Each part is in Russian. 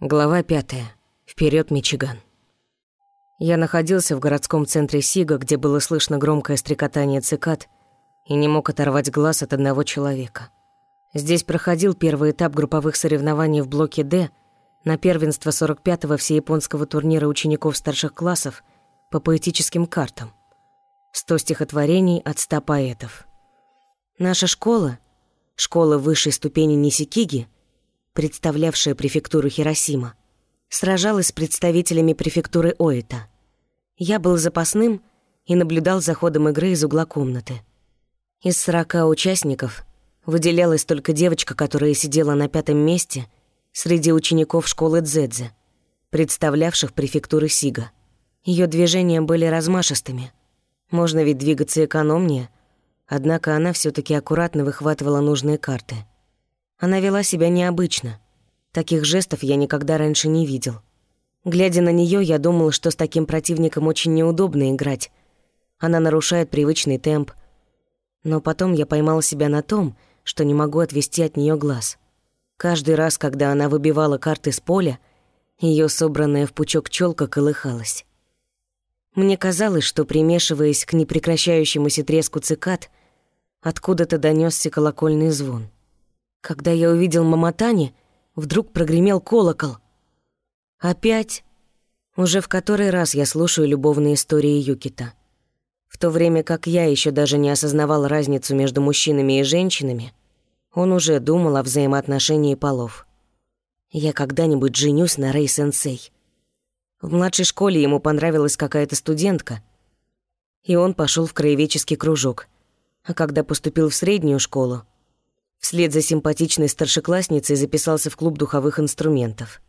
Глава пятая. Вперед, Мичиган. Я находился в городском центре Сига, где было слышно громкое стрекотание цикад, и не мог оторвать глаз от одного человека. Здесь проходил первый этап групповых соревнований в блоке «Д» на первенство 45-го всеяпонского турнира учеников старших классов по поэтическим картам. 100 стихотворений от 100 поэтов. Наша школа, школа высшей ступени Нисикиги — представлявшая префектуру Хиросима, сражалась с представителями префектуры Оита. Я был запасным и наблюдал за ходом игры из угла комнаты. Из сорока участников выделялась только девочка, которая сидела на пятом месте среди учеников школы Дзэдзе, представлявших префектуры Сига. Ее движения были размашистыми. Можно ведь двигаться экономнее, однако она все таки аккуратно выхватывала нужные карты — она вела себя необычно. Таких жестов я никогда раньше не видел. Глядя на нее, я думал, что с таким противником очень неудобно играть. Она нарушает привычный темп. Но потом я поймал себя на том, что не могу отвести от нее глаз. Каждый раз, когда она выбивала карты с поля, ее собранная в пучок челка колыхалась. Мне казалось, что, примешиваясь к непрекращающемуся треску цикад, откуда-то донесся колокольный звон — когда я увидел Маматани, вдруг прогремел колокол. Опять? Уже в который раз я слушаю любовные истории Юкита. В то время как я еще даже не осознавал разницу между мужчинами и женщинами, он уже думал о взаимоотношении полов. Я когда-нибудь женюсь на Рэй-сенсей. В младшей школе ему понравилась какая-то студентка, и он пошел в краеведческий кружок. А когда поступил в среднюю школу, Вслед за симпатичной старшеклассницей записался в клуб духовых инструментов.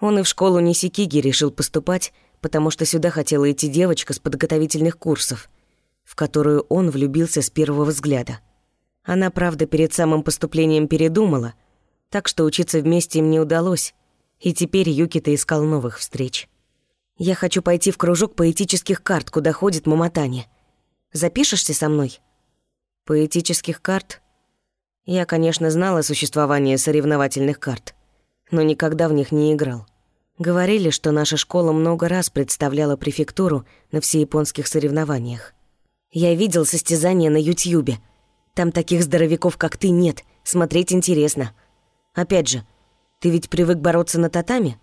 Он и в школу Нисикиги решил поступать, потому что сюда хотела идти девочка с подготовительных курсов, в которую он влюбился с первого взгляда. Она, правда, перед самым поступлением передумала, так что учиться вместе им не удалось, и теперь Юкита искал новых встреч. «Я хочу пойти в кружок поэтических карт, куда ходит Маматани. Запишешься со мной?» «Поэтических карт?» Я, конечно, знала о существовании соревновательных карт, но никогда в них не играл. Говорили, что наша школа много раз представляла префектуру на всеяпонских соревнованиях. Я видел состязания на Ютьюбе. Там таких здоровяков, как ты, нет. Смотреть интересно. Опять же, ты ведь привык бороться на татами?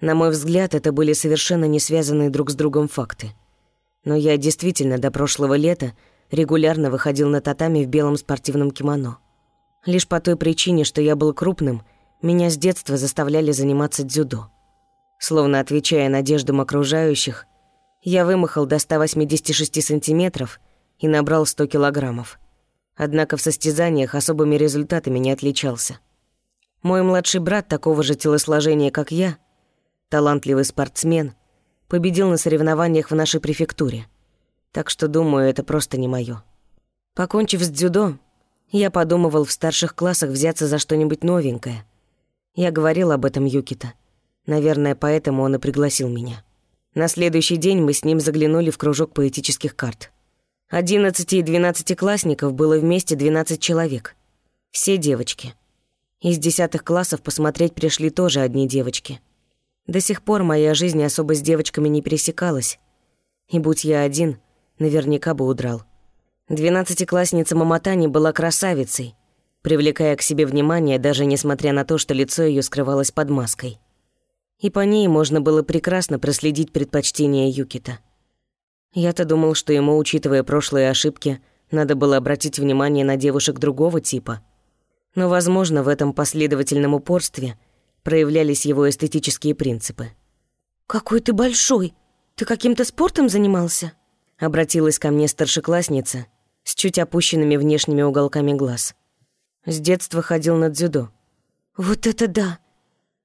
На мой взгляд, это были совершенно не связанные друг с другом факты. Но я действительно до прошлого лета регулярно выходил на татами в белом спортивном кимоно. Лишь по той причине, что я был крупным, меня с детства заставляли заниматься дзюдо. Словно отвечая надеждам окружающих, я вымахал до 186 сантиметров и набрал 100 килограммов. Однако в состязаниях особыми результатами не отличался. Мой младший брат такого же телосложения, как я, талантливый спортсмен, победил на соревнованиях в нашей префектуре. Так что, думаю, это просто не моё. Покончив с дзюдо, я подумывал в старших классах взяться за что-нибудь новенькое. Я говорил об этом Юкита. Наверное, поэтому он и пригласил меня. На следующий день мы с ним заглянули в кружок поэтических карт. Одиннадцати и двенадцатиклассников было вместе двенадцать человек. Все девочки. Из десятых классов посмотреть пришли тоже одни девочки. До сих пор моя жизнь особо с девочками не пересекалась. И будь я один, наверняка бы удрал. Двенадцатиклассница Маматани была красавицей, привлекая к себе внимание, даже несмотря на то, что лицо ее скрывалось под маской. И по ней можно было прекрасно проследить предпочтение Юкита. Я-то думал, что ему, учитывая прошлые ошибки, надо было обратить внимание на девушек другого типа. Но, возможно, в этом последовательном упорстве проявлялись его эстетические принципы. «Какой ты большой! Ты каким-то спортом занимался?» Обратилась ко мне старшеклассница, с чуть опущенными внешними уголками глаз. С детства ходил на дзюдо. «Вот это да!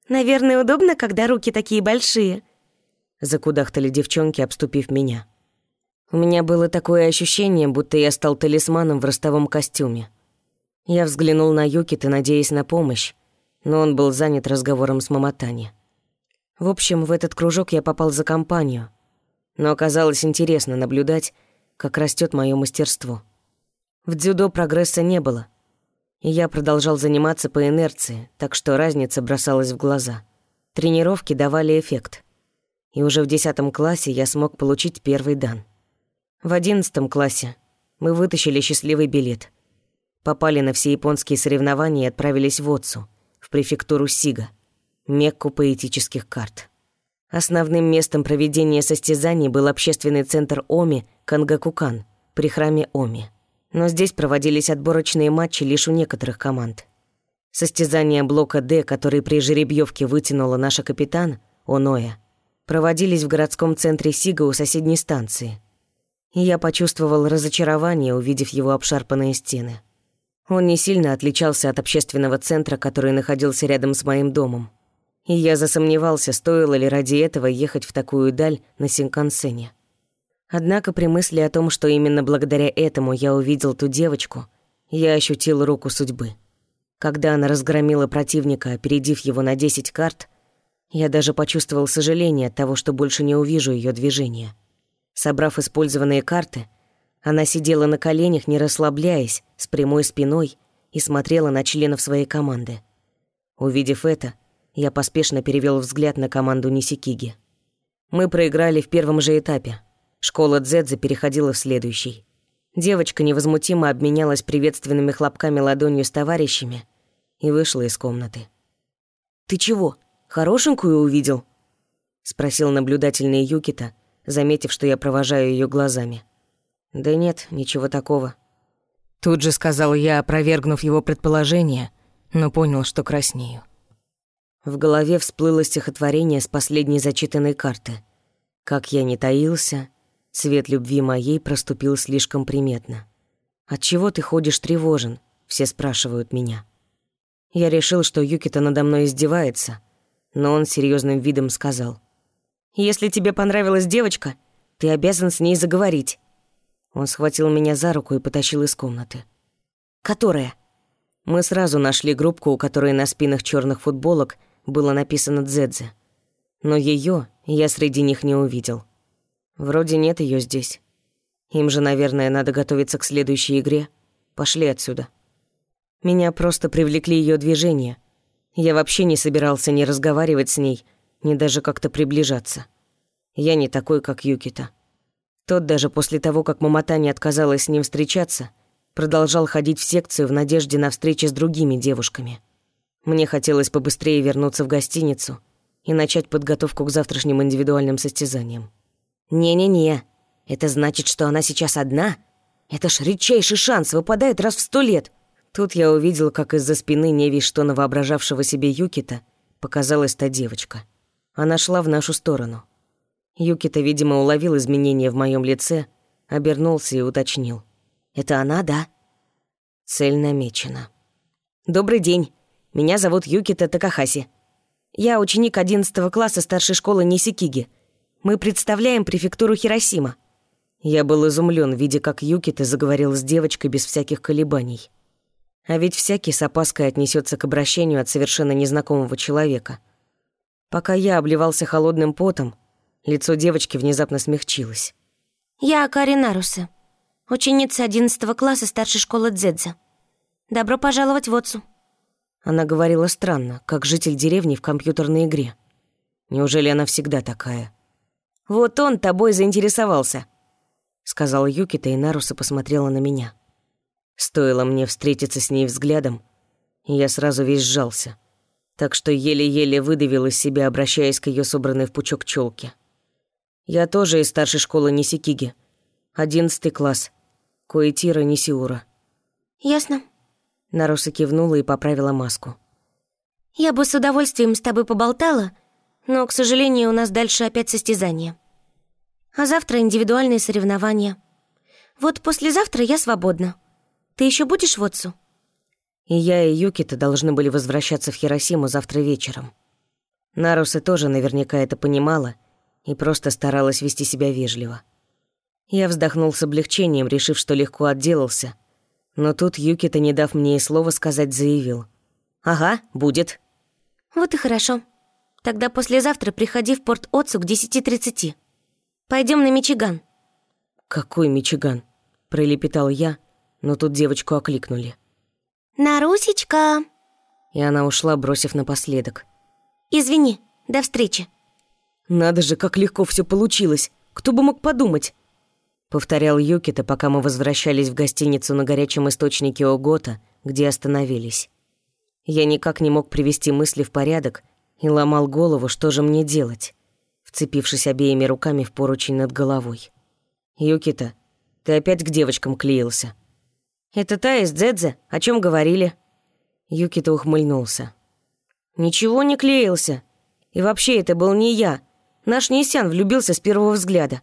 Наверное, удобно, когда руки такие большие!» Закудахтали девчонки, обступив меня. У меня было такое ощущение, будто я стал талисманом в ростовом костюме. Я взглянул на Юкита, надеясь на помощь, но он был занят разговором с Маматани. В общем, в этот кружок я попал за компанию, но оказалось интересно наблюдать, как растет мое мастерство. В дзюдо прогресса не было. И я продолжал заниматься по инерции, так что разница бросалась в глаза. Тренировки давали эффект. И уже в десятом классе я смог получить первый дан. В одиннадцатом классе мы вытащили счастливый билет. Попали на все японские соревнования и отправились в Отцу, в префектуру Сига, Мекку поэтических карт. Основным местом проведения состязаний был общественный центр Оми Кангакукан при храме Оми. Но здесь проводились отборочные матчи лишь у некоторых команд. Состязания блока «Д», который при жеребьевке вытянула наша капитан, Оноя, проводились в городском центре Сига у соседней станции. И я почувствовал разочарование, увидев его обшарпанные стены. Он не сильно отличался от общественного центра, который находился рядом с моим домом и я засомневался, стоило ли ради этого ехать в такую даль на Синкансене. Однако при мысли о том, что именно благодаря этому я увидел ту девочку, я ощутил руку судьбы. Когда она разгромила противника, опередив его на 10 карт, я даже почувствовал сожаление от того, что больше не увижу ее движения. Собрав использованные карты, она сидела на коленях, не расслабляясь, с прямой спиной и смотрела на членов своей команды. Увидев это, я поспешно перевел взгляд на команду Нисикиги. Мы проиграли в первом же этапе. Школа Дзэдзе переходила в следующий. Девочка невозмутимо обменялась приветственными хлопками ладонью с товарищами и вышла из комнаты. «Ты чего, хорошенькую увидел?» — спросил наблюдательный Юкита, заметив, что я провожаю ее глазами. «Да нет, ничего такого». Тут же сказал я, опровергнув его предположение, но понял, что краснею. В голове всплыло стихотворение с последней зачитанной карты. Как я не таился, цвет любви моей проступил слишком приметно. От чего ты ходишь тревожен? Все спрашивают меня. Я решил, что Юкита надо мной издевается, но он серьезным видом сказал. «Если тебе понравилась девочка, ты обязан с ней заговорить». Он схватил меня за руку и потащил из комнаты. «Которая?» Мы сразу нашли группку, у которой на спинах черных футболок – было написано «Дзэдзе». Но ее я среди них не увидел. Вроде нет ее здесь. Им же, наверное, надо готовиться к следующей игре. Пошли отсюда. Меня просто привлекли ее движения. Я вообще не собирался ни разговаривать с ней, ни даже как-то приближаться. Я не такой, как Юкита. Тот даже после того, как Мамотани отказалась с ним встречаться, продолжал ходить в секцию в надежде на встречи с другими девушками. Мне хотелось побыстрее вернуться в гостиницу и начать подготовку к завтрашним индивидуальным состязаниям. «Не-не-не, это значит, что она сейчас одна? Это ж редчайший шанс, выпадает раз в сто лет!» Тут я увидел, как из-за спины невесть что навоображавшего себе Юкита показалась та девочка. Она шла в нашу сторону. Юкита, видимо, уловил изменения в моем лице, обернулся и уточнил. «Это она, да?» Цель намечена. «Добрый день. Меня зовут Юкита Такахаси. Я ученик 11 класса старшей школы Нисикиги. Мы представляем префектуру Хиросима». Я был изумлен, видя, как Юкита заговорил с девочкой без всяких колебаний. А ведь всякий с опаской отнесется к обращению от совершенно незнакомого человека. Пока я обливался холодным потом, лицо девочки внезапно смягчилось. «Я Акари Наруса, ученица 11 класса старшей школы Дзэдза. Добро пожаловать в Отцу». Она говорила странно, как житель деревни в компьютерной игре. Неужели она всегда такая? «Вот он тобой заинтересовался», — сказал Юкита, и Наруса посмотрела на меня. Стоило мне встретиться с ней взглядом, и я сразу весь сжался, так что еле-еле выдавил из себя, обращаясь к ее собранной в пучок челке. Я тоже из старшей школы Нисикиги, одиннадцатый класс, Коэтира Нисиура. «Ясно», Наруса кивнула и поправила маску. «Я бы с удовольствием с тобой поболтала, но, к сожалению, у нас дальше опять состязание. А завтра индивидуальные соревнования. Вот послезавтра я свободна. Ты еще будешь в отцу?» И я, и Юкита должны были возвращаться в Хиросиму завтра вечером. Наруса тоже наверняка это понимала и просто старалась вести себя вежливо. Я вздохнул с облегчением, решив, что легко отделался — но тут Юкита, не дав мне и слова сказать, заявил. «Ага, будет». «Вот и хорошо. Тогда послезавтра приходи в порт Отцу к 10.30. Пойдем на Мичиган». «Какой Мичиган?» – пролепетал я, но тут девочку окликнули. «Нарусечка!» И она ушла, бросив напоследок. «Извини, До встречи. Надо же, как легко все получилось. Кто бы мог подумать? Повторял Юкита, пока мы возвращались в гостиницу на горячем источнике Огота, где остановились. Я никак не мог привести мысли в порядок и ломал голову, что же мне делать, вцепившись обеими руками в поручень над головой. «Юкита, ты опять к девочкам клеился?» «Это та из Дзэдзе, о чем говорили?» Юкита ухмыльнулся. «Ничего не клеился. И вообще это был не я. Наш Нисян влюбился с первого взгляда.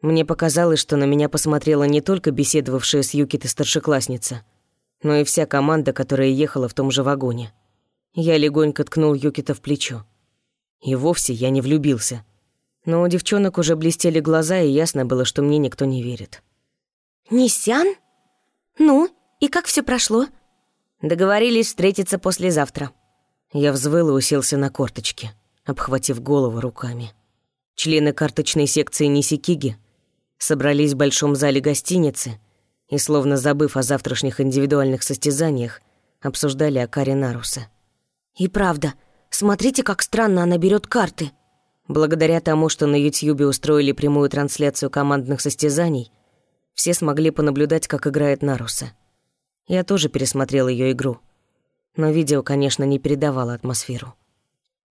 Мне показалось, что на меня посмотрела не только беседовавшая с Юкитой старшеклассница, но и вся команда, которая ехала в том же вагоне. Я легонько ткнул Юкита в плечо. И вовсе я не влюбился. Но у девчонок уже блестели глаза, и ясно было, что мне никто не верит. «Нисян? Ну, и как все прошло?» Договорились встретиться послезавтра. Я взвыл и уселся на корточки, обхватив голову руками. Члены карточной секции Нисикиги собрались в большом зале гостиницы и, словно забыв о завтрашних индивидуальных состязаниях, обсуждали Акари Наруса. «И правда, смотрите, как странно она берет карты». Благодаря тому, что на Ютьюбе устроили прямую трансляцию командных состязаний, все смогли понаблюдать, как играет Наруса. Я тоже пересмотрел ее игру. Но видео, конечно, не передавало атмосферу.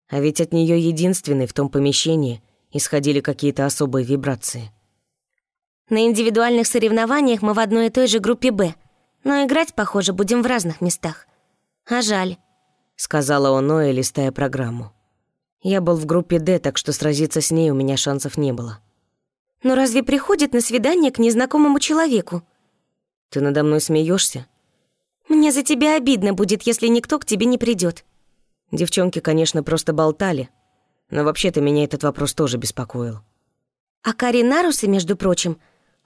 А ведь от нее единственной в том помещении исходили какие-то особые вибрации. На индивидуальных соревнованиях мы в одной и той же группе «Б», но играть, похоже, будем в разных местах. А жаль», — сказала Оноэ, листая программу. Я был в группе «Д», так что сразиться с ней у меня шансов не было. «Но разве приходит на свидание к незнакомому человеку?» «Ты надо мной смеешься? «Мне за тебя обидно будет, если никто к тебе не придет. Девчонки, конечно, просто болтали, но вообще-то меня этот вопрос тоже беспокоил. А Кари Нарусы, между прочим,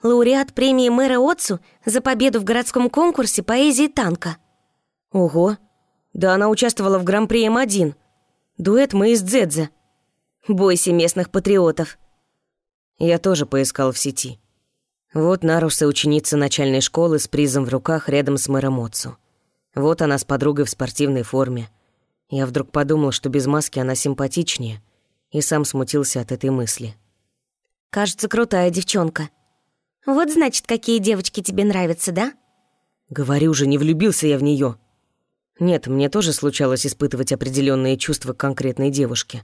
лауреат премии мэра Отцу за победу в городском конкурсе поэзии танка. Ого, да она участвовала в Гран-при М1. Дуэт мы из Дзэдзе. Бойся местных патриотов. Я тоже поискал в сети. Вот Наруса ученица начальной школы с призом в руках рядом с мэром Отцу. Вот она с подругой в спортивной форме. Я вдруг подумал, что без маски она симпатичнее, и сам смутился от этой мысли. «Кажется, крутая девчонка», вот значит, какие девочки тебе нравятся, да? Говорю же, не влюбился я в нее. Нет, мне тоже случалось испытывать определенные чувства к конкретной девушке.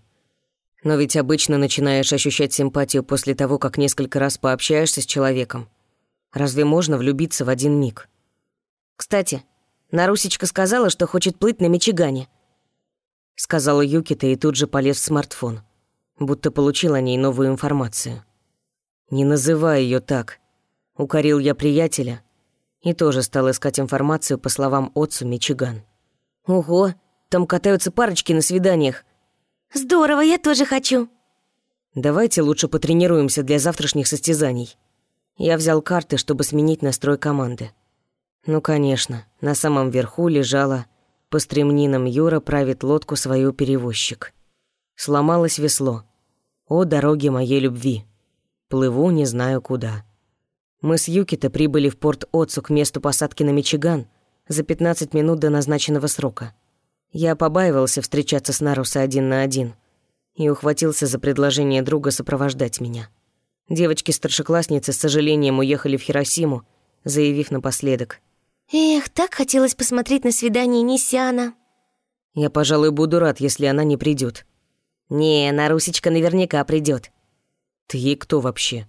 Но ведь обычно начинаешь ощущать симпатию после того, как несколько раз пообщаешься с человеком. Разве можно влюбиться в один миг? Кстати, Нарусечка сказала, что хочет плыть на Мичигане. Сказала Юкита и тут же полез в смартфон, будто получил о ней новую информацию. Не называй ее так. Укорил я приятеля и тоже стал искать информацию по словам отцу Мичиган. «Ого, там катаются парочки на свиданиях». «Здорово, я тоже хочу». «Давайте лучше потренируемся для завтрашних состязаний». Я взял карты, чтобы сменить настрой команды. Ну, конечно, на самом верху лежала по стремнинам Юра правит лодку свою перевозчик. Сломалось весло. О, дороге моей любви. Плыву не знаю куда. Мы с Юкита прибыли в порт Отцу к месту посадки на Мичиган за 15 минут до назначенного срока. Я побаивался встречаться с Наруса один на один и ухватился за предложение друга сопровождать меня. Девочки-старшеклассницы с сожалением уехали в Хиросиму, заявив напоследок. «Эх, так хотелось посмотреть на свидание Нисяна». «Я, пожалуй, буду рад, если она не придет. «Не, Нарусечка наверняка придет. «Ты ей кто вообще?»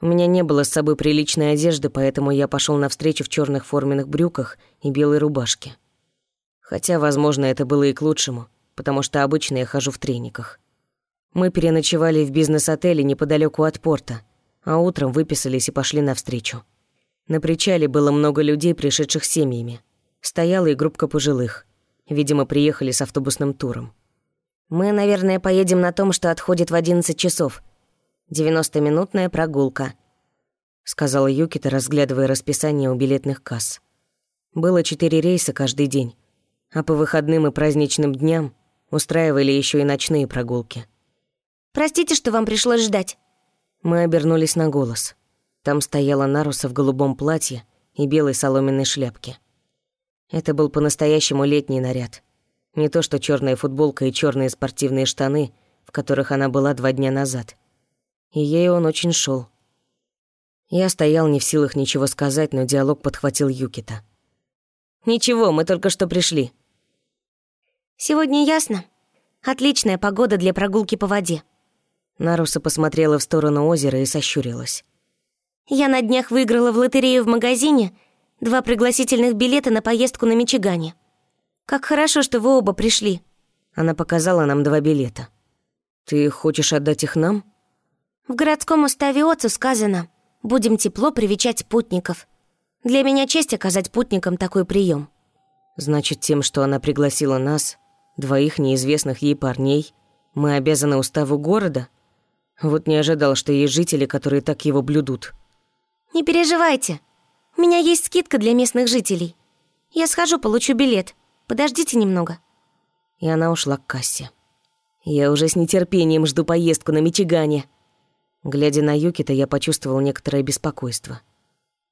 У меня не было с собой приличной одежды, поэтому я пошел навстречу в черных форменных брюках и белой рубашке. Хотя, возможно, это было и к лучшему, потому что обычно я хожу в трениках. Мы переночевали в бизнес-отеле неподалеку от порта, а утром выписались и пошли навстречу. На причале было много людей, пришедших семьями. Стояла и группка пожилых. Видимо, приехали с автобусным туром. «Мы, наверное, поедем на том, что отходит в 11 часов», Девяностоминутная прогулка», — сказала Юкита, разглядывая расписание у билетных касс. Было четыре рейса каждый день, а по выходным и праздничным дням устраивали еще и ночные прогулки. «Простите, что вам пришлось ждать». Мы обернулись на голос. Там стояла Наруса в голубом платье и белой соломенной шляпке. Это был по-настоящему летний наряд. Не то что черная футболка и черные спортивные штаны, в которых она была два дня назад. И ей он очень шел. Я стоял не в силах ничего сказать, но диалог подхватил Юкита. «Ничего, мы только что пришли». «Сегодня ясно. Отличная погода для прогулки по воде». Наруса посмотрела в сторону озера и сощурилась. «Я на днях выиграла в лотерею в магазине два пригласительных билета на поездку на Мичигане. Как хорошо, что вы оба пришли». Она показала нам два билета. «Ты хочешь отдать их нам?» «В городском уставе Оцу сказано, будем тепло привечать путников. Для меня честь оказать путникам такой прием. «Значит, тем, что она пригласила нас, двоих неизвестных ей парней, мы обязаны уставу города?» Вот не ожидал, что есть жители, которые так его блюдут. «Не переживайте. У меня есть скидка для местных жителей. Я схожу, получу билет. Подождите немного». И она ушла к кассе. «Я уже с нетерпением жду поездку на Мичигане». Глядя на Юкита, я почувствовал некоторое беспокойство.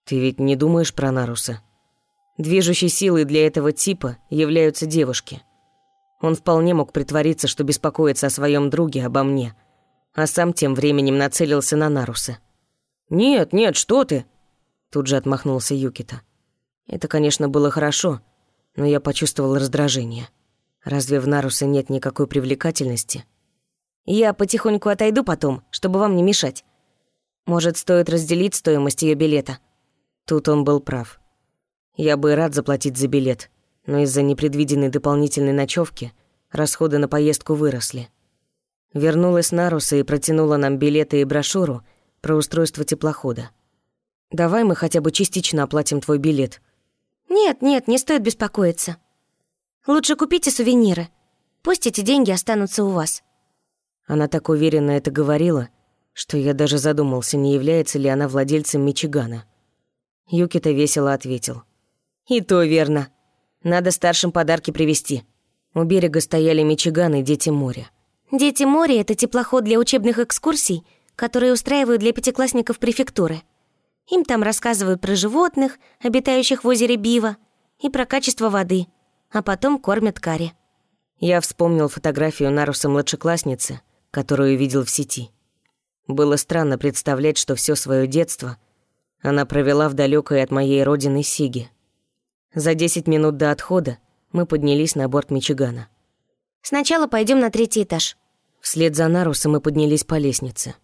«Ты ведь не думаешь про Наруса?» Движущей силой для этого типа являются девушки. Он вполне мог притвориться, что беспокоится о своем друге, обо мне – а сам тем временем нацелился на Наруса. «Нет, нет, что ты!» Тут же отмахнулся Юкита. Это, конечно, было хорошо, но я почувствовал раздражение. Разве в Нарусе нет никакой привлекательности? Я потихоньку отойду потом, чтобы вам не мешать. Может, стоит разделить стоимость ее билета? Тут он был прав. Я бы рад заплатить за билет, но из-за непредвиденной дополнительной ночевки расходы на поездку выросли. Вернулась Наруса и протянула нам билеты и брошюру про устройство теплохода. «Давай мы хотя бы частично оплатим твой билет». «Нет, нет, не стоит беспокоиться. Лучше купите сувениры. Пусть эти деньги останутся у вас». Она так уверенно это говорила, что я даже задумался, не является ли она владельцем Мичигана. Юкита весело ответил. «И то верно. Надо старшим подарки привезти». У берега стояли Мичиган и Дети моря. Дети моря — это теплоход для учебных экскурсий, которые устраивают для пятиклассников префектуры. Им там рассказывают про животных, обитающих в озере Бива, и про качество воды, а потом кормят карри. Я вспомнил фотографию Наруса младшеклассницы, которую видел в сети. Было странно представлять, что все свое детство она провела в далекой от моей родины Сиге. За 10 минут до отхода мы поднялись на борт Мичигана. «Сначала пойдем на третий этаж», Вслед за Нарусом мы поднялись по лестнице.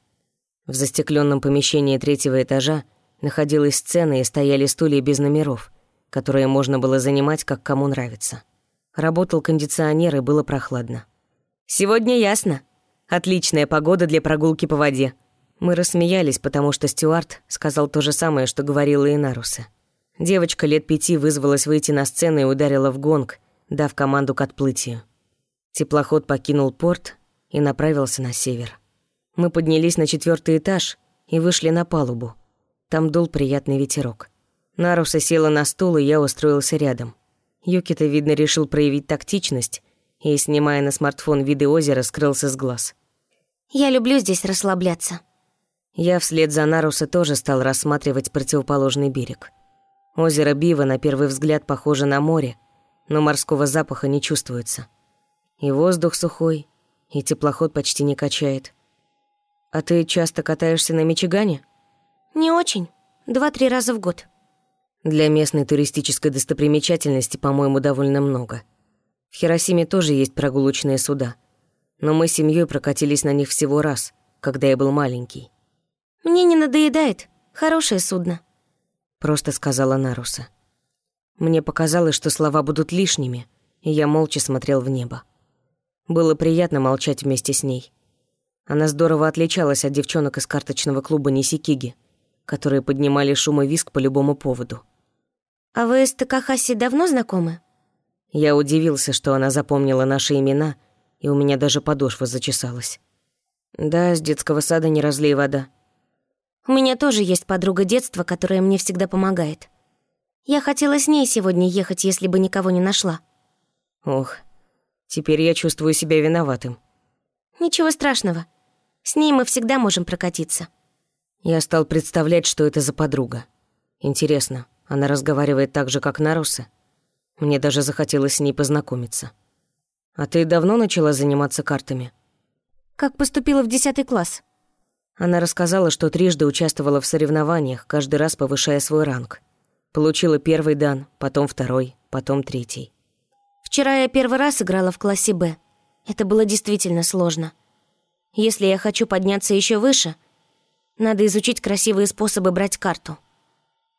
В застекленном помещении третьего этажа находилась сцена и стояли стулья без номеров, которые можно было занимать, как кому нравится. Работал кондиционер и было прохладно. «Сегодня ясно. Отличная погода для прогулки по воде». Мы рассмеялись, потому что Стюарт сказал то же самое, что говорила и Наруса. Девочка лет пяти вызвалась выйти на сцену и ударила в гонг, дав команду к отплытию. Теплоход покинул порт, и направился на север. Мы поднялись на четвертый этаж и вышли на палубу. Там дул приятный ветерок. Наруса села на стул, и я устроился рядом. Юкита, видно, решил проявить тактичность и, снимая на смартфон виды озера, скрылся с глаз. «Я люблю здесь расслабляться». Я вслед за Наруса тоже стал рассматривать противоположный берег. Озеро Бива на первый взгляд похоже на море, но морского запаха не чувствуется. И воздух сухой, и теплоход почти не качает. А ты часто катаешься на Мичигане? Не очень. Два-три раза в год. Для местной туристической достопримечательности, по-моему, довольно много. В Хиросиме тоже есть прогулочные суда. Но мы с семьей прокатились на них всего раз, когда я был маленький. «Мне не надоедает. Хорошее судно», — просто сказала Наруса. Мне показалось, что слова будут лишними, и я молча смотрел в небо. Было приятно молчать вместе с ней. Она здорово отличалась от девчонок из карточного клуба Нисикиги, которые поднимали шум и виск по любому поводу. «А вы с Такахаси давно знакомы?» Я удивился, что она запомнила наши имена, и у меня даже подошва зачесалась. «Да, с детского сада не разлей вода». «У меня тоже есть подруга детства, которая мне всегда помогает. Я хотела с ней сегодня ехать, если бы никого не нашла». «Ох, Теперь я чувствую себя виноватым. Ничего страшного. С ней мы всегда можем прокатиться. Я стал представлять, что это за подруга. Интересно, она разговаривает так же, как Наруса? Мне даже захотелось с ней познакомиться. А ты давно начала заниматься картами? Как поступила в десятый класс? Она рассказала, что трижды участвовала в соревнованиях, каждый раз повышая свой ранг. Получила первый дан, потом второй, потом третий. Вчера я первый раз играла в классе «Б». Это было действительно сложно. Если я хочу подняться еще выше, надо изучить красивые способы брать карту.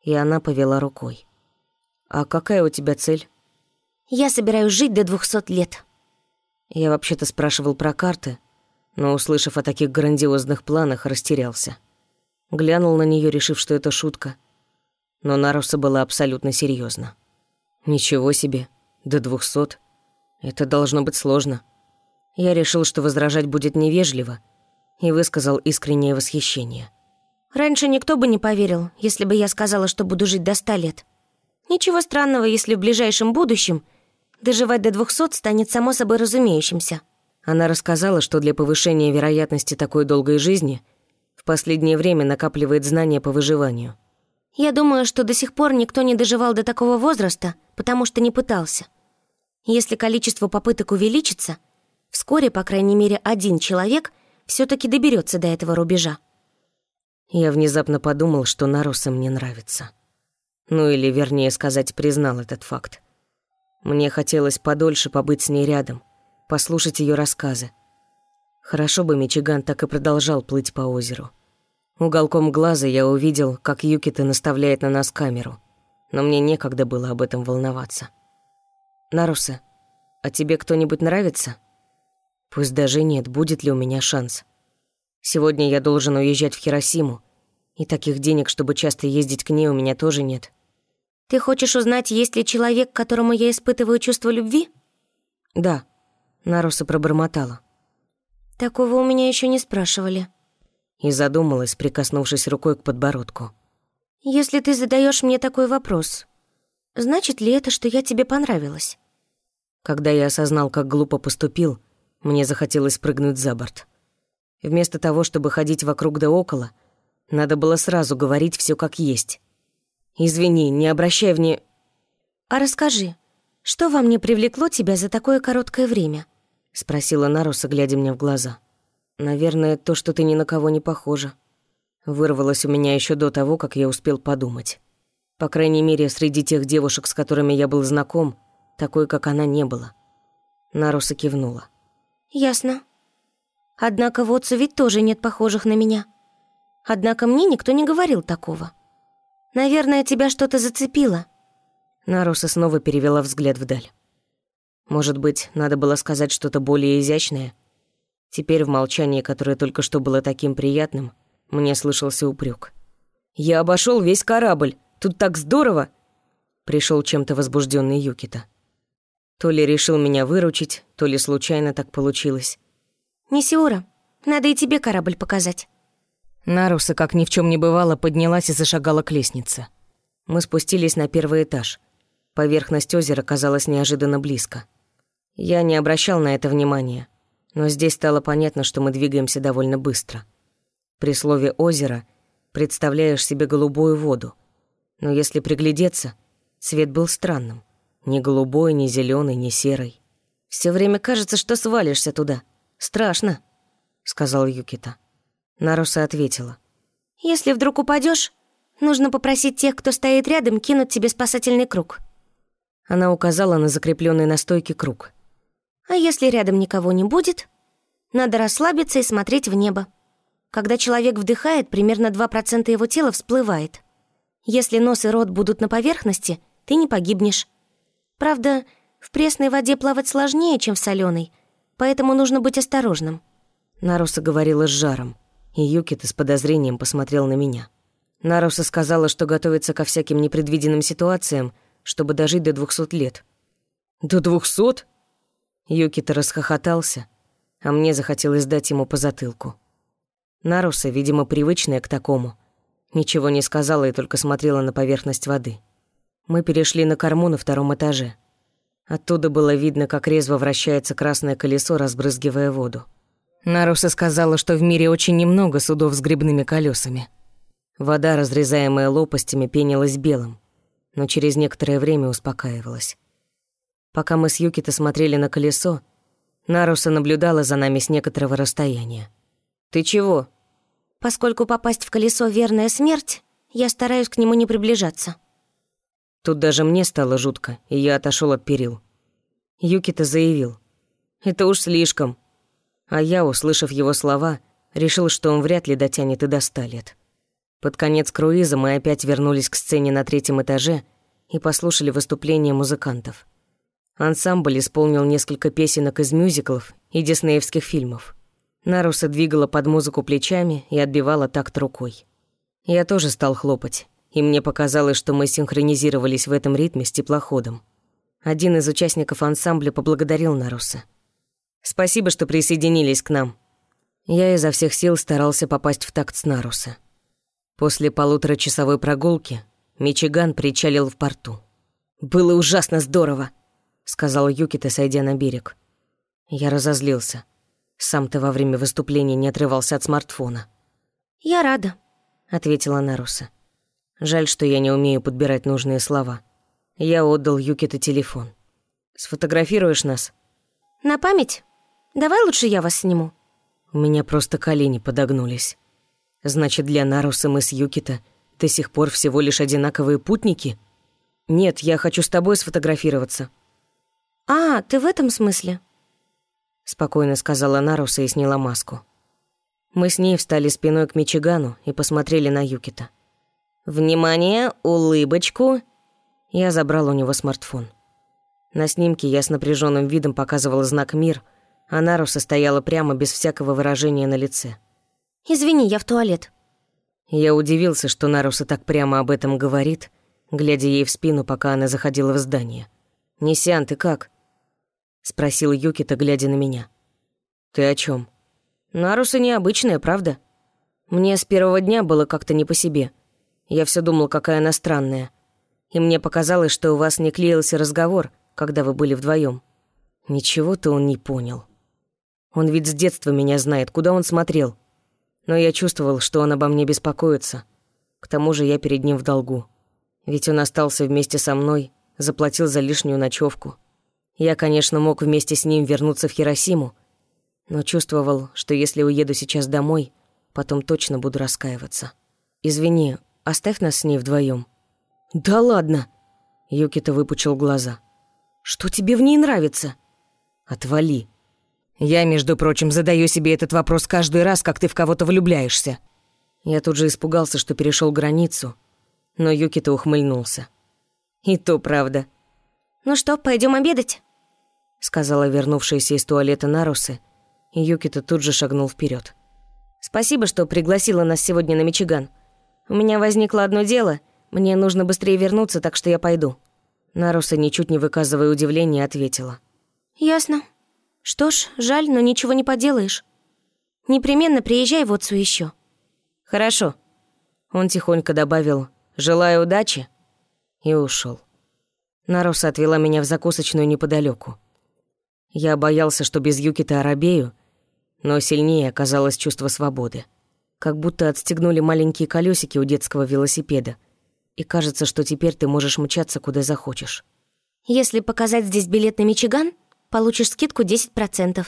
И она повела рукой. «А какая у тебя цель?» «Я собираюсь жить до двухсот лет». Я вообще-то спрашивал про карты, но, услышав о таких грандиозных планах, растерялся. Глянул на нее, решив, что это шутка. Но Наруса была абсолютно серьезна. «Ничего себе, до двухсот. Это должно быть сложно». Я решил, что возражать будет невежливо, и высказал искреннее восхищение. «Раньше никто бы не поверил, если бы я сказала, что буду жить до ста лет. Ничего странного, если в ближайшем будущем доживать до двухсот станет само собой разумеющимся». Она рассказала, что для повышения вероятности такой долгой жизни в последнее время накапливает знания по выживанию. «Я думаю, что до сих пор никто не доживал до такого возраста, потому что не пытался. Если количество попыток увеличится – Вскоре, по крайней мере, один человек все таки доберется до этого рубежа. Я внезапно подумал, что Наруса мне нравится. Ну или, вернее сказать, признал этот факт. Мне хотелось подольше побыть с ней рядом, послушать ее рассказы. Хорошо бы Мичиган так и продолжал плыть по озеру. Уголком глаза я увидел, как Юкита наставляет на нас камеру, но мне некогда было об этом волноваться. «Наруса, а тебе кто-нибудь нравится?» Пусть даже нет, будет ли у меня шанс. Сегодня я должен уезжать в Хиросиму, и таких денег, чтобы часто ездить к ней, у меня тоже нет. Ты хочешь узнать, есть ли человек, которому я испытываю чувство любви? Да, Наруса пробормотала. Такого у меня еще не спрашивали. И задумалась, прикоснувшись рукой к подбородку. Если ты задаешь мне такой вопрос, значит ли это, что я тебе понравилась? Когда я осознал, как глупо поступил, мне захотелось прыгнуть за борт. Вместо того, чтобы ходить вокруг да около, надо было сразу говорить все как есть. «Извини, не обращай вне...» «А расскажи, что во мне привлекло тебя за такое короткое время?» — спросила Наруса, глядя мне в глаза. «Наверное, то, что ты ни на кого не похожа». Вырвалось у меня еще до того, как я успел подумать. По крайней мере, среди тех девушек, с которыми я был знаком, такой, как она, не было. Наруса кивнула. «Ясно. Однако в отцу ведь тоже нет похожих на меня. Однако мне никто не говорил такого. Наверное, тебя что-то зацепило». Наруса снова перевела взгляд вдаль. Может быть, надо было сказать что-то более изящное? Теперь в молчании, которое только что было таким приятным, мне слышался упрек. «Я обошел весь корабль! Тут так здорово!» Пришел чем-то возбужденный Юкита. То ли решил меня выручить, то ли случайно так получилось. «Нисиура, надо и тебе корабль показать». Наруса, как ни в чем не бывало, поднялась и зашагала к лестнице. Мы спустились на первый этаж. Поверхность озера казалась неожиданно близко. Я не обращал на это внимания, но здесь стало понятно, что мы двигаемся довольно быстро. При слове «озеро» представляешь себе голубую воду, но если приглядеться, цвет был странным. Ни голубой, ни зеленый, ни серый. Все время кажется, что свалишься туда. Страшно», — сказал Юкита. Наруса ответила. «Если вдруг упадешь, нужно попросить тех, кто стоит рядом, кинуть тебе спасательный круг». Она указала на закрепленный на стойке круг. «А если рядом никого не будет, надо расслабиться и смотреть в небо. Когда человек вдыхает, примерно 2% его тела всплывает. Если нос и рот будут на поверхности, ты не погибнешь. Правда, в пресной воде плавать сложнее, чем в соленой, поэтому нужно быть осторожным». Наруса говорила с жаром, и Юкита с подозрением посмотрел на меня. Наруса сказала, что готовится ко всяким непредвиденным ситуациям, чтобы дожить до двухсот лет. «До двухсот?» Юкита расхохотался, а мне захотелось дать ему по затылку. Наруса, видимо, привычная к такому, ничего не сказала и только смотрела на поверхность воды. Мы перешли на корму на втором этаже. Оттуда было видно, как резво вращается красное колесо, разбрызгивая воду. Наруса сказала, что в мире очень немного судов с грибными колесами. Вода, разрезаемая лопастями, пенилась белым, но через некоторое время успокаивалась. Пока мы с Юкито смотрели на колесо, Наруса наблюдала за нами с некоторого расстояния. «Ты чего?» «Поскольку попасть в колесо — верная смерть, я стараюсь к нему не приближаться». Тут даже мне стало жутко, и я отошел от перил. Юкита заявил. «Это уж слишком». А я, услышав его слова, решил, что он вряд ли дотянет и до ста лет. Под конец круиза мы опять вернулись к сцене на третьем этаже и послушали выступления музыкантов. Ансамбль исполнил несколько песенок из мюзиклов и диснеевских фильмов. Наруса двигала под музыку плечами и отбивала такт рукой. Я тоже стал хлопать, и мне показалось, что мы синхронизировались в этом ритме с теплоходом. Один из участников ансамбля поблагодарил Наруса. «Спасибо, что присоединились к нам». Я изо всех сил старался попасть в такт с Наруса. После полуторачасовой прогулки Мичиган причалил в порту. «Было ужасно здорово», — сказал Юкита, сойдя на берег. Я разозлился. Сам ты во время выступления не отрывался от смартфона. «Я рада», — ответила Наруса. Жаль, что я не умею подбирать нужные слова. Я отдал Юкита телефон. «Сфотографируешь нас?» «На память? Давай лучше я вас сниму». У меня просто колени подогнулись. Значит, для Наруса мы с Юкита до сих пор всего лишь одинаковые путники? Нет, я хочу с тобой сфотографироваться. А, ты в этом смысле? Спокойно сказала Наруса и сняла маску. Мы с ней встали спиной к Мичигану и посмотрели на Юкита. «Внимание, улыбочку!» Я забрал у него смартфон. На снимке я с напряженным видом показывала знак «Мир», а Наруса стояла прямо без всякого выражения на лице. «Извини, я в туалет». Я удивился, что Наруса так прямо об этом говорит, глядя ей в спину, пока она заходила в здание. «Нисян, ты как?» — спросил Юкита, глядя на меня. «Ты о чем? «Наруса необычная, правда? Мне с первого дня было как-то не по себе. Я все думал, какая она странная. И мне показалось, что у вас не клеился разговор, когда вы были вдвоем. Ничего-то он не понял. Он ведь с детства меня знает, куда он смотрел но я чувствовал, что он обо мне беспокоится. К тому же я перед ним в долгу. Ведь он остался вместе со мной, заплатил за лишнюю ночевку. Я, конечно, мог вместе с ним вернуться в Хиросиму, но чувствовал, что если уеду сейчас домой, потом точно буду раскаиваться. Извини, оставь нас с ней вдвоем. Да ладно! Юкита выпучил глаза. Что тебе в ней нравится? Отвали. Я, между прочим, задаю себе этот вопрос каждый раз, как ты в кого-то влюбляешься. Я тут же испугался, что перешел границу, но Юкита ухмыльнулся. И то правда. «Ну что, пойдем обедать?» сказала вернувшаяся из туалета Нарусы, и Юкита тут же шагнул вперед. «Спасибо, что пригласила нас сегодня на Мичиган. У меня возникло одно дело, мне нужно быстрее вернуться, так что я пойду». Наруса, ничуть не выказывая удивления, ответила. «Ясно». Что ж, жаль, но ничего не поделаешь. Непременно приезжай в отцу еще. Хорошо. Он тихонько добавил «желаю удачи» и ушел. Наруса отвела меня в закусочную неподалеку. Я боялся, что без Юки-то оробею, но сильнее оказалось чувство свободы. Как будто отстегнули маленькие колесики у детского велосипеда. И кажется, что теперь ты можешь мчаться, куда захочешь. Если показать здесь билет на Мичиган, получишь скидку 10%.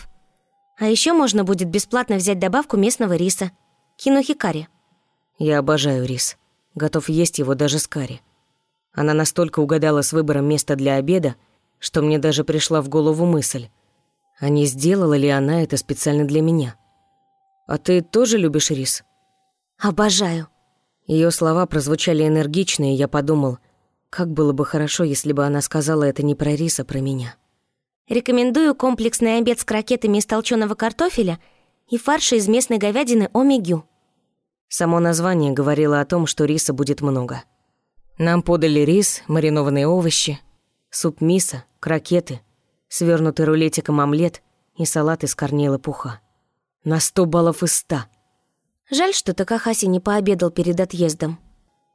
А еще можно будет бесплатно взять добавку местного риса. Кинохикари. Я обожаю рис. Готов есть его даже с карри. Она настолько угадала с выбором места для обеда, что мне даже пришла в голову мысль, а не сделала ли она это специально для меня. «А ты тоже любишь рис?» «Обожаю». Ее слова прозвучали энергично, и я подумал, как было бы хорошо, если бы она сказала это не про рис, а про меня. Рекомендую комплексный обед с крокетами из толченого картофеля и фарша из местной говядины омегю. Само название говорило о том, что риса будет много. Нам подали рис, маринованные овощи, суп миса, крокеты, свернутый рулетиком омлет и салат из корней лопуха. На сто баллов из ста. Жаль, что Такахаси не пообедал перед отъездом.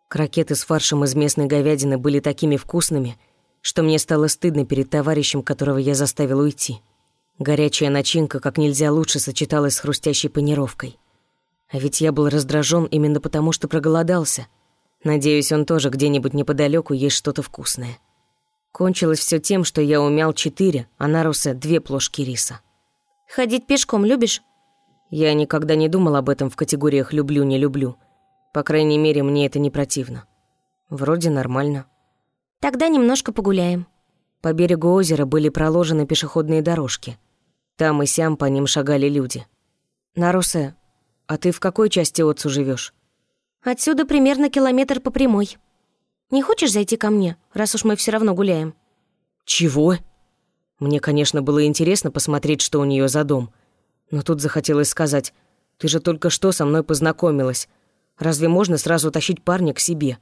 Крокеты с фаршем из местной говядины были такими вкусными — что мне стало стыдно перед товарищем, которого я заставил уйти. Горячая начинка как нельзя лучше сочеталась с хрустящей панировкой. А ведь я был раздражен именно потому, что проголодался. Надеюсь, он тоже где-нибудь неподалеку есть что-то вкусное. Кончилось все тем, что я умял четыре, а Наруса две плошки риса. Ходить пешком любишь? Я никогда не думал об этом в категориях «люблю-не люблю». По крайней мере, мне это не противно. Вроде нормально. Тогда немножко погуляем. По берегу озера были проложены пешеходные дорожки. Там и сям по ним шагали люди. «Нарусе, а ты в какой части Отцу живешь? Отсюда примерно километр по прямой. Не хочешь зайти ко мне, раз уж мы все равно гуляем?» «Чего?» Мне, конечно, было интересно посмотреть, что у нее за дом. Но тут захотелось сказать, «Ты же только что со мной познакомилась. Разве можно сразу тащить парня к себе?»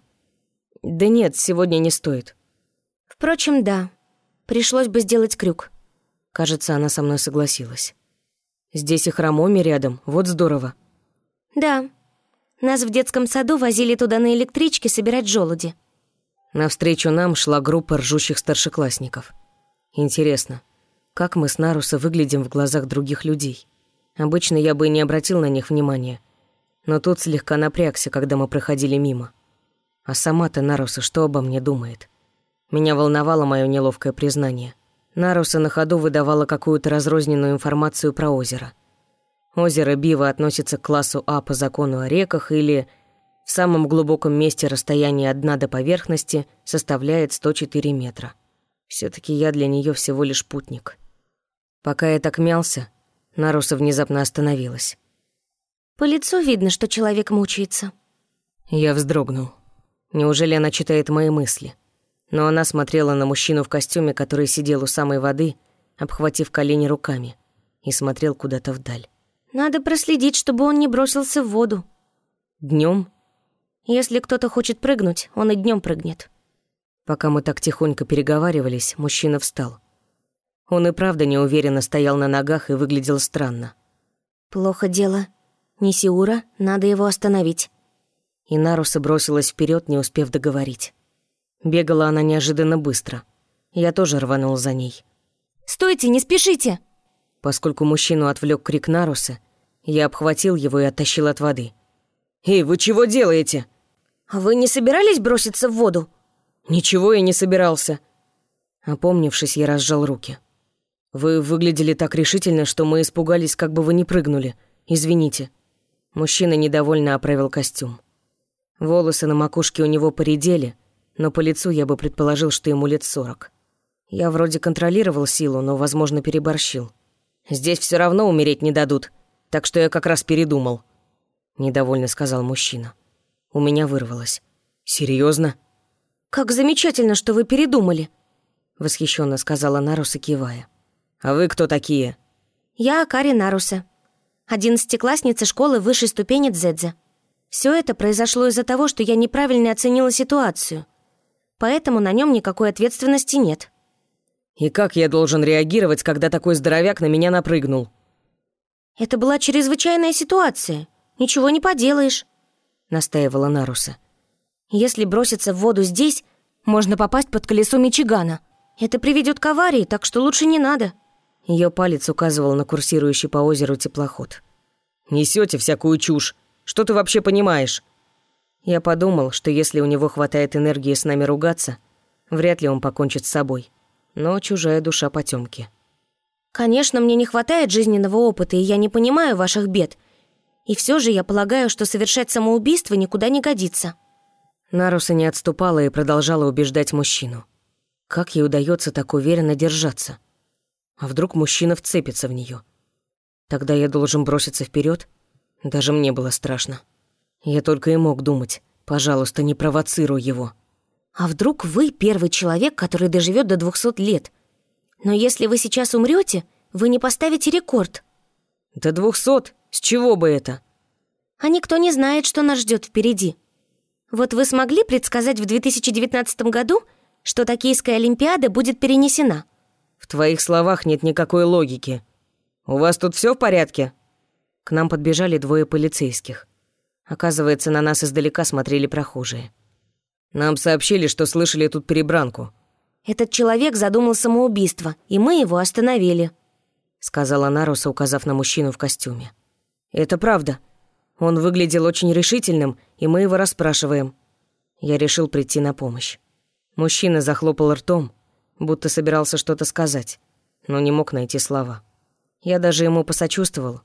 «Да нет, сегодня не стоит». «Впрочем, да. Пришлось бы сделать крюк». Кажется, она со мной согласилась. «Здесь и хромоми рядом, вот здорово». «Да. Нас в детском саду возили туда на электричке собирать желуди». Навстречу нам шла группа ржущих старшеклассников. Интересно, как мы с Наруса выглядим в глазах других людей? Обычно я бы и не обратил на них внимания, но тут слегка напрягся, когда мы проходили мимо. А сама-то Наруса что обо мне думает? Меня волновало мое неловкое признание. Наруса на ходу выдавала какую-то разрозненную информацию про озеро. Озеро Бива относится к классу А по закону о реках или в самом глубоком месте расстояние от дна до поверхности составляет 104 метра. все таки я для нее всего лишь путник. Пока я так мялся, Наруса внезапно остановилась. По лицу видно, что человек мучается. Я вздрогнул. Неужели она читает мои мысли? Но она смотрела на мужчину в костюме, который сидел у самой воды, обхватив колени руками, и смотрел куда-то вдаль. Надо проследить, чтобы он не бросился в воду. Днем? Если кто-то хочет прыгнуть, он и днем прыгнет. Пока мы так тихонько переговаривались, мужчина встал. Он и правда неуверенно стоял на ногах и выглядел странно. «Плохо дело», Нисиура, надо его остановить». И Наруса бросилась вперед, не успев договорить. Бегала она неожиданно быстро. Я тоже рванул за ней. «Стойте, не спешите!» Поскольку мужчину отвлек крик Наруса, я обхватил его и оттащил от воды. «Эй, вы чего делаете?» «А вы не собирались броситься в воду?» «Ничего я не собирался». Опомнившись, я разжал руки. «Вы выглядели так решительно, что мы испугались, как бы вы не прыгнули. Извините». Мужчина недовольно оправил костюм. Волосы на макушке у него поредели, но по лицу я бы предположил, что ему лет сорок. Я вроде контролировал силу, но, возможно, переборщил. «Здесь все равно умереть не дадут, так что я как раз передумал», — недовольно сказал мужчина. У меня вырвалось. Серьезно? «Как замечательно, что вы передумали», — восхищенно сказала Наруса, кивая. «А вы кто такие?» «Я Акари Наруса», одиннадцатиклассница школы высшей ступени Дзэдзе. Все это произошло из-за того, что я неправильно оценила ситуацию. Поэтому на нем никакой ответственности нет. И как я должен реагировать, когда такой здоровяк на меня напрыгнул? Это была чрезвычайная ситуация. Ничего не поделаешь, настаивала Наруса. Если броситься в воду здесь, можно попасть под колесо Мичигана. Это приведет к аварии, так что лучше не надо. Ее палец указывал на курсирующий по озеру теплоход. Несете всякую чушь. Что ты вообще понимаешь?» Я подумал, что если у него хватает энергии с нами ругаться, вряд ли он покончит с собой. Но чужая душа потемки. «Конечно, мне не хватает жизненного опыта, и я не понимаю ваших бед. И все же я полагаю, что совершать самоубийство никуда не годится». Наруса не отступала и продолжала убеждать мужчину. Как ей удается так уверенно держаться? А вдруг мужчина вцепится в нее? Тогда я должен броситься вперед? Даже мне было страшно. Я только и мог думать, пожалуйста, не провоцируй его. А вдруг вы первый человек, который доживет до двухсот лет? Но если вы сейчас умрете, вы не поставите рекорд. До двухсот? С чего бы это? А никто не знает, что нас ждет впереди. Вот вы смогли предсказать в 2019 году, что Токийская Олимпиада будет перенесена? В твоих словах нет никакой логики. У вас тут все в порядке?» К нам подбежали двое полицейских. Оказывается, на нас издалека смотрели прохожие. Нам сообщили, что слышали тут перебранку. «Этот человек задумал самоубийство, и мы его остановили», сказала Наруса, указав на мужчину в костюме. «Это правда. Он выглядел очень решительным, и мы его расспрашиваем». Я решил прийти на помощь. Мужчина захлопал ртом, будто собирался что-то сказать, но не мог найти слова. Я даже ему посочувствовал.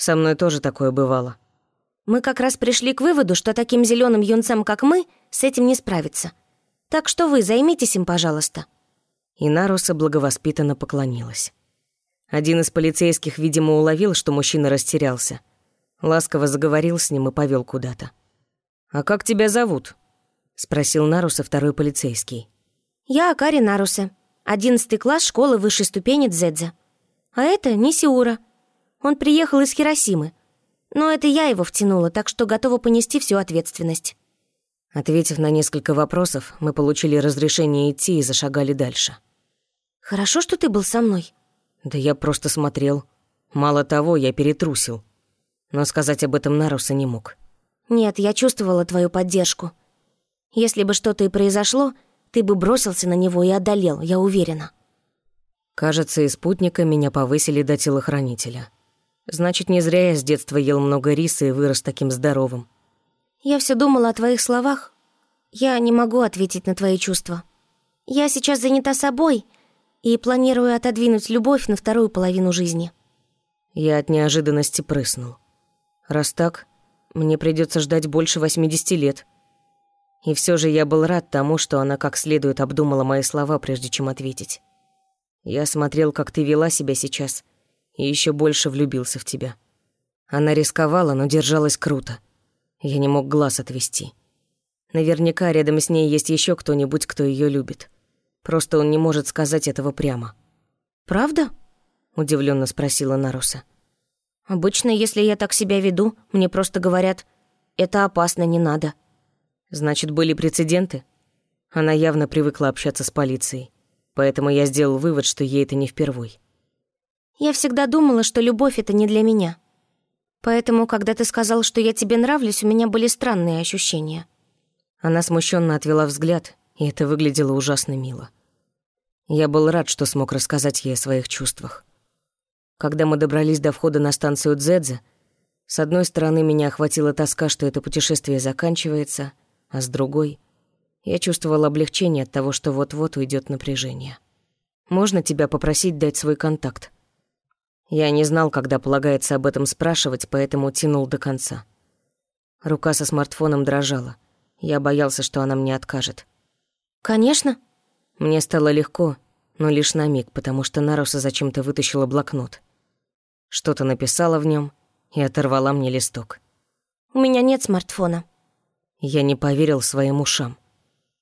Со мной тоже такое бывало. Мы как раз пришли к выводу, что таким зеленым юнцам, как мы, с этим не справиться. Так что вы займитесь им, пожалуйста». И Наруса благовоспитанно поклонилась. Один из полицейских, видимо, уловил, что мужчина растерялся. Ласково заговорил с ним и повел куда-то. «А как тебя зовут?» — спросил Наруса второй полицейский. «Я Акари Наруса, одиннадцатый класс школы высшей ступени Дзэдзе. А это Нисиура. Он приехал из Хиросимы. Но это я его втянула, так что готова понести всю ответственность». Ответив на несколько вопросов, мы получили разрешение идти и зашагали дальше. «Хорошо, что ты был со мной». «Да я просто смотрел. Мало того, я перетрусил. Но сказать об этом Наруса не мог». «Нет, я чувствовала твою поддержку. Если бы что-то и произошло, ты бы бросился на него и одолел, я уверена». Кажется, из спутника меня повысили до телохранителя. Значит, не зря я с детства ел много риса и вырос таким здоровым. Я все думала о твоих словах. Я не могу ответить на твои чувства. Я сейчас занята собой и планирую отодвинуть любовь на вторую половину жизни. Я от неожиданности прыснул. Раз так, мне придется ждать больше 80 лет. И все же я был рад тому, что она как следует обдумала мои слова, прежде чем ответить. Я смотрел, как ты вела себя сейчас, и еще больше влюбился в тебя. Она рисковала, но держалась круто. Я не мог глаз отвести. Наверняка рядом с ней есть еще кто-нибудь, кто ее любит. Просто он не может сказать этого прямо. «Правда?» — удивленно спросила Наруса. «Обычно, если я так себя веду, мне просто говорят, это опасно, не надо». «Значит, были прецеденты?» Она явно привыкла общаться с полицией, поэтому я сделал вывод, что ей это не впервой. «Я всегда думала, что любовь — это не для меня», Поэтому, когда ты сказал, что я тебе нравлюсь, у меня были странные ощущения». Она смущенно отвела взгляд, и это выглядело ужасно мило. Я был рад, что смог рассказать ей о своих чувствах. Когда мы добрались до входа на станцию Дзэдзе, с одной стороны меня охватила тоска, что это путешествие заканчивается, а с другой я чувствовал облегчение от того, что вот-вот уйдет напряжение. «Можно тебя попросить дать свой контакт?» Я не знал, когда полагается об этом спрашивать, поэтому тянул до конца. Рука со смартфоном дрожала. Я боялся, что она мне откажет. «Конечно». Мне стало легко, но лишь на миг, потому что Наруса зачем-то вытащила блокнот. Что-то написала в нем и оторвала мне листок. «У меня нет смартфона». Я не поверил своим ушам.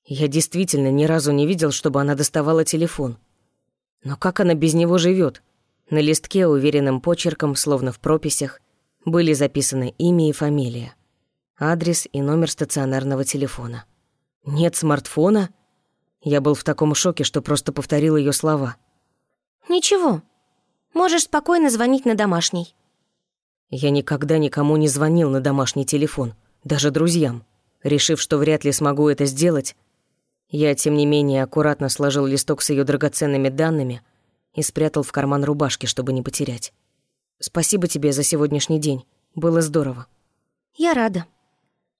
Я действительно ни разу не видел, чтобы она доставала телефон. Но как она без него живет? На листке уверенным почерком, словно в прописях, были записаны имя и фамилия, адрес и номер стационарного телефона. «Нет смартфона?» Я был в таком шоке, что просто повторил ее слова. «Ничего. Можешь спокойно звонить на домашний». Я никогда никому не звонил на домашний телефон, даже друзьям. Решив, что вряд ли смогу это сделать, я, тем не менее, аккуратно сложил листок с ее драгоценными данными — и спрятал в карман рубашки, чтобы не потерять. «Спасибо тебе за сегодняшний день. Было здорово». «Я рада».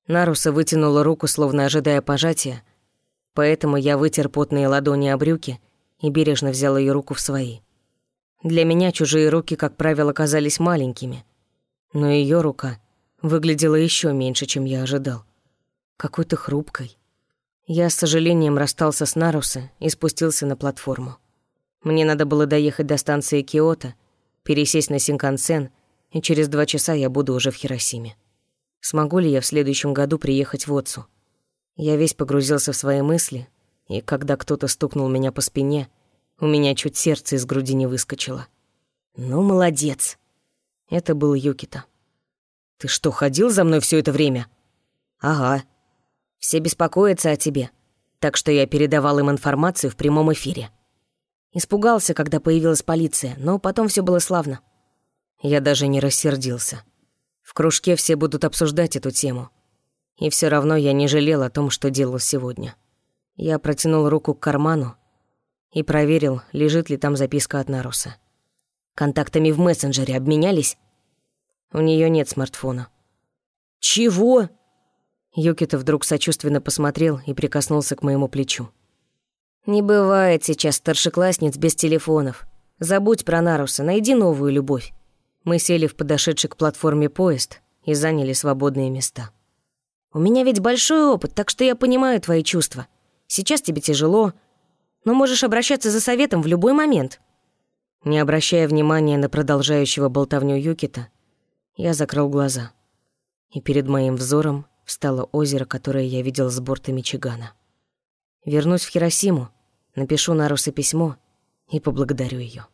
Наруса вытянула руку, словно ожидая пожатия, поэтому я вытер потные ладони о брюки и бережно взял ее руку в свои. Для меня чужие руки, как правило, казались маленькими, но ее рука выглядела еще меньше, чем я ожидал. Какой-то хрупкой. Я с сожалением расстался с Наруса и спустился на платформу. Мне надо было доехать до станции Киото, пересесть на Синкансен, и через два часа я буду уже в Хиросиме. Смогу ли я в следующем году приехать в Отцу? Я весь погрузился в свои мысли, и когда кто-то стукнул меня по спине, у меня чуть сердце из груди не выскочило. «Ну, молодец!» Это был Юкита. «Ты что, ходил за мной все это время?» «Ага. Все беспокоятся о тебе, так что я передавал им информацию в прямом эфире». Испугался, когда появилась полиция, но потом все было славно. Я даже не рассердился. В кружке все будут обсуждать эту тему. И все равно я не жалел о том, что делал сегодня. Я протянул руку к карману и проверил, лежит ли там записка от Наруса. Контактами в мессенджере обменялись? У нее нет смартфона. «Чего?» Юкита вдруг сочувственно посмотрел и прикоснулся к моему плечу. Не бывает сейчас старшеклассниц без телефонов. Забудь про Наруса, найди новую любовь. Мы сели в подошедший к платформе поезд и заняли свободные места. У меня ведь большой опыт, так что я понимаю твои чувства. Сейчас тебе тяжело, но можешь обращаться за советом в любой момент. Не обращая внимания на продолжающего болтовню Юкита, я закрыл глаза. И перед моим взором встало озеро, которое я видел с борта Мичигана. Вернусь в Хиросиму, напишу Нарусе письмо и поблагодарю ее.